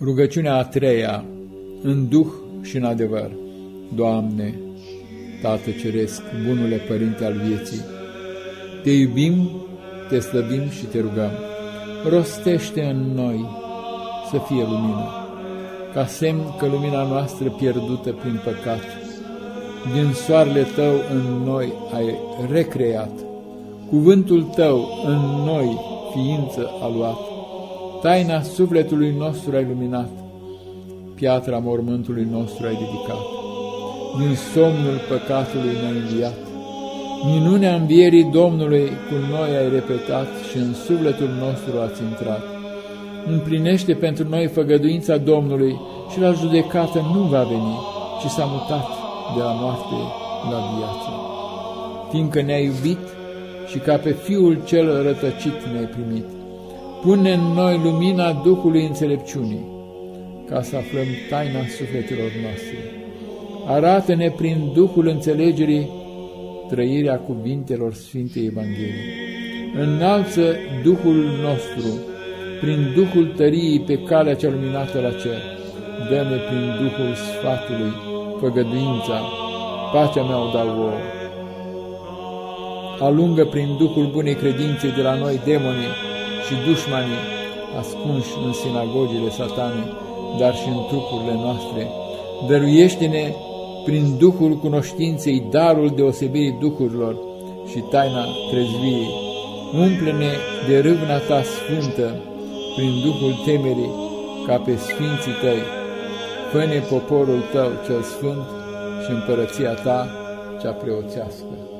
Rugăciunea a treia, în duh și în adevăr. Doamne, Tată Ceresc, bunule Părinte al vieții, Te iubim, Te slăbim și Te rugăm. Rostește în noi să fie lumină, ca semn că lumina noastră pierdută prin păcat, din soarele Tău în noi ai recreat, cuvântul Tău în noi ființă a luat, Taina sufletului nostru ai luminat, piatra mormântului nostru ai ridicat, din somnul păcatului ne-ai înviat, minunea învierii Domnului cu noi ai repetat și în sufletul nostru ați intrat. Împlinește pentru noi făgăduința Domnului și la judecată nu va veni, ci s-a mutat de la moarte la viață. Fiindcă ne-ai iubit și ca pe Fiul cel rătăcit ne-ai primit, Pune în noi lumina Duhului înțelepciunii, ca să aflăm taina sufletelor noastre. Arată-ne prin Duhul înțelegerii trăirea cuvintelor Sfintei Evangheliei. Înalță Duhul nostru prin Duhul tăriei pe calea cea luminată la cer. Dă-ne prin Duhul sfatului făgăduința, pacea mea o dau vouă. Alungă prin Duhul bunei credințe de la noi demonii, și dușmanii ascunși în sinagogile satanei, dar și în trupurile noastre. Dăruiește-ne prin Duhul cunoștinței darul deosebirii duhurilor și taina trezviei. Umple-ne de râvna ta sfântă prin Duhul temerii ca pe sfinții tăi. Fă-ne poporul tău cel sfânt și împărăția ta cea preoțească.